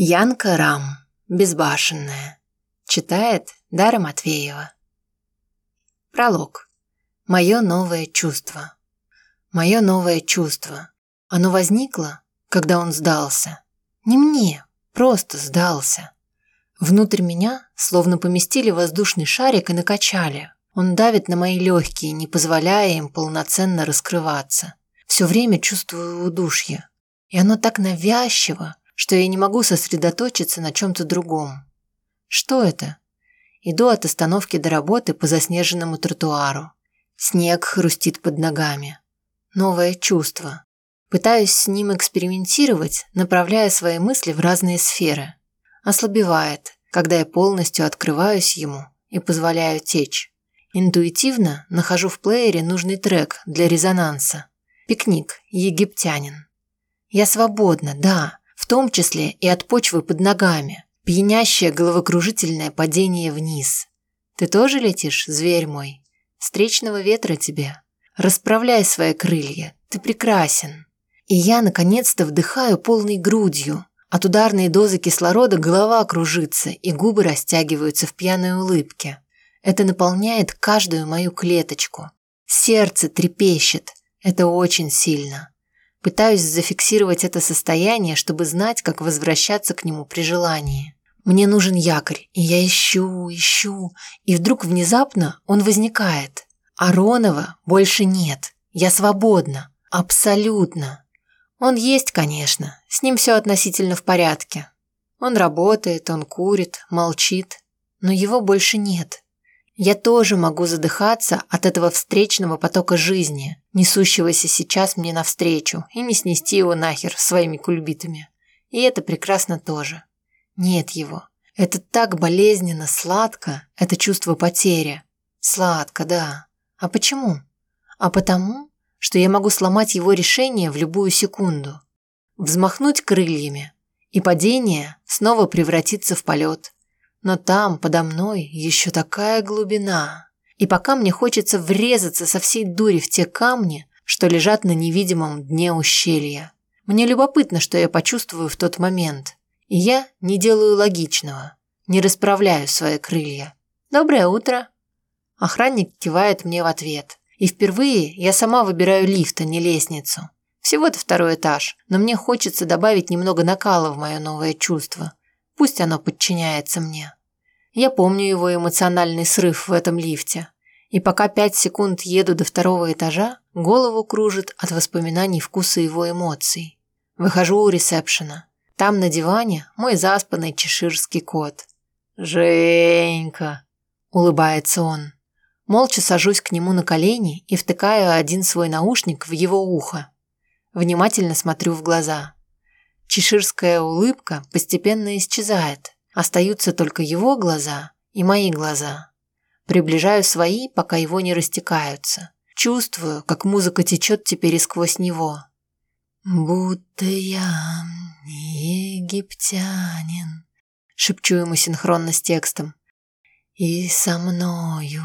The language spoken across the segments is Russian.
Янка Рам. Безбашенная. Читает Дара Матвеева. Пролог. Мое новое чувство. Мое новое чувство. Оно возникло, когда он сдался. Не мне, просто сдался. Внутрь меня словно поместили воздушный шарик и накачали. Он давит на мои легкие, не позволяя им полноценно раскрываться. Все время чувствую удушье. И оно так навязчиво, что я не могу сосредоточиться на чем-то другом. Что это? Иду от остановки до работы по заснеженному тротуару. Снег хрустит под ногами. Новое чувство. Пытаюсь с ним экспериментировать, направляя свои мысли в разные сферы. Ослабевает, когда я полностью открываюсь ему и позволяю течь. Интуитивно нахожу в плеере нужный трек для резонанса. Пикник, египтянин. Я свободна, да, том числе и от почвы под ногами. Пьянящее головокружительное падение вниз. Ты тоже летишь, зверь мой? Встречного ветра тебе. Расправляй свои крылья, ты прекрасен. И я, наконец-то, вдыхаю полной грудью. От ударной дозы кислорода голова кружится, и губы растягиваются в пьяной улыбке. Это наполняет каждую мою клеточку. Сердце трепещет. Это очень сильно. Пытаюсь зафиксировать это состояние, чтобы знать, как возвращаться к нему при желании. Мне нужен якорь, и я ищу, ищу, и вдруг внезапно он возникает. Аронова больше нет. Я свободна. Абсолютно. Он есть, конечно, с ним все относительно в порядке. Он работает, он курит, молчит, но его больше нет. Я тоже могу задыхаться от этого встречного потока жизни, несущегося сейчас мне навстречу, и не снести его нахер своими кульбитами. И это прекрасно тоже. Нет его. Это так болезненно сладко, это чувство потери. Сладко, да. А почему? А потому, что я могу сломать его решение в любую секунду. Взмахнуть крыльями, и падение снова превратится в полет – но там, подо мной, еще такая глубина. И пока мне хочется врезаться со всей дури в те камни, что лежат на невидимом дне ущелья. Мне любопытно, что я почувствую в тот момент. И я не делаю логичного, не расправляю свои крылья. «Доброе утро!» Охранник кивает мне в ответ. И впервые я сама выбираю лифт, а не лестницу. Всего-то второй этаж, но мне хочется добавить немного накала в мое новое чувство. Пусть оно подчиняется мне. Я помню его эмоциональный срыв в этом лифте. И пока пять секунд еду до второго этажа, голову кружит от воспоминаний вкуса его эмоций. Выхожу у ресепшена. Там на диване мой заспанный чеширский кот. «Женька!» – улыбается он. Молча сажусь к нему на колени и втыкаю один свой наушник в его ухо. Внимательно смотрю в глаза. Чеширская улыбка постепенно исчезает. Остаются только его глаза и мои глаза. Приближаю свои, пока его не растекаются. Чувствую, как музыка течет теперь и сквозь него. «Будто я египтянин», — шепчу ему синхронно с текстом. «И со мною,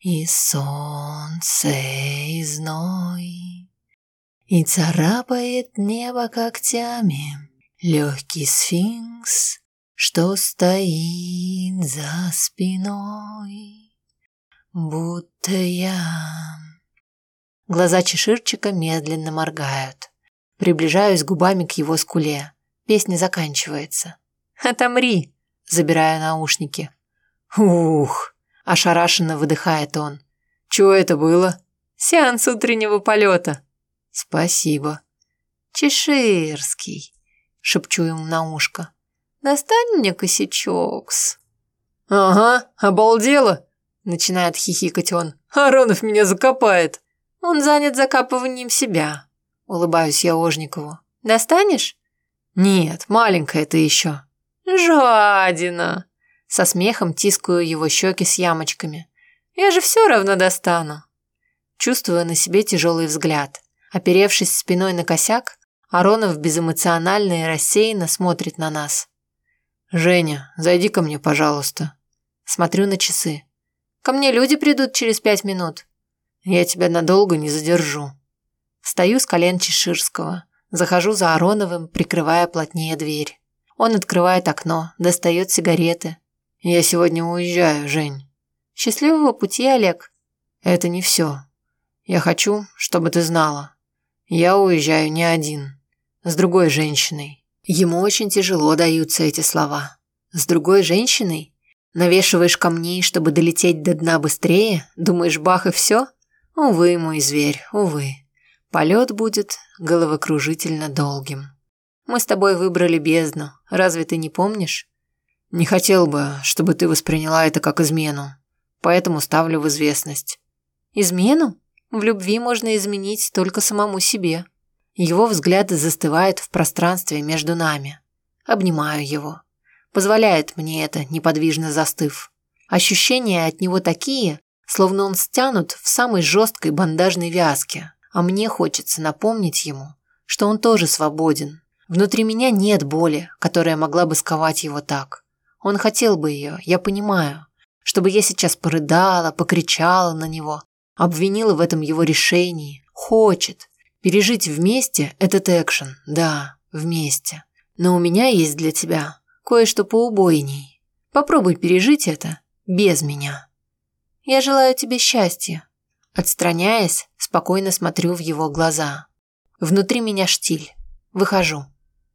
и солнце, и зной». И царапает небо когтями легкий сфинкс, что стоит за спиной, будто я. Глаза чеширчика медленно моргают. Приближаюсь губами к его скуле. Песня заканчивается. «Отомри!» – забирая наушники. «Ух!» – ошарашенно выдыхает он. «Чего это было?» «Сеанс утреннего полета», «Спасибо». «Чеширский», — шепчу ему на ушко. «Достань мне косячок-с». «Ага, обалдела», — начинает хихикать он. «Аронов меня закопает». «Он занят закапыванием себя», — улыбаюсь я Ожникову. «Достанешь?» «Нет, маленькая ты еще». «Жадина!» Со смехом тискаю его щеки с ямочками. «Я же все равно достану». Чувствую на себе тяжелый взгляд. Оперевшись спиной на косяк, Аронов безэмоционально и рассеянно смотрит на нас. «Женя, зайди ко мне, пожалуйста». Смотрю на часы. «Ко мне люди придут через пять минут». «Я тебя надолго не задержу». Встаю с колен Чеширского. Захожу за Ароновым, прикрывая плотнее дверь. Он открывает окно, достает сигареты. «Я сегодня уезжаю, Жень». «Счастливого пути, Олег». «Это не все. Я хочу, чтобы ты знала. Я уезжаю не один. С другой женщиной». Ему очень тяжело даются эти слова. «С другой женщиной? Навешиваешь камней, чтобы долететь до дна быстрее? Думаешь, бах и все? Увы, мой зверь, увы. Полет будет головокружительно долгим». Мы с тобой выбрали бездну. Разве ты не помнишь? Не хотел бы, чтобы ты восприняла это как измену. Поэтому ставлю в известность. Измену? В любви можно изменить только самому себе. Его взгляд застывает в пространстве между нами. Обнимаю его. Позволяет мне это, неподвижно застыв. Ощущения от него такие, словно он стянут в самой жесткой бандажной вязке. А мне хочется напомнить ему, что он тоже свободен, Внутри меня нет боли, которая могла бы сковать его так. Он хотел бы ее, я понимаю. Чтобы я сейчас порыдала, покричала на него, обвинила в этом его решении. Хочет. Пережить вместе этот экшен, да, вместе. Но у меня есть для тебя кое-что поубойней. Попробуй пережить это без меня. Я желаю тебе счастья. Отстраняясь, спокойно смотрю в его глаза. Внутри меня штиль. Выхожу.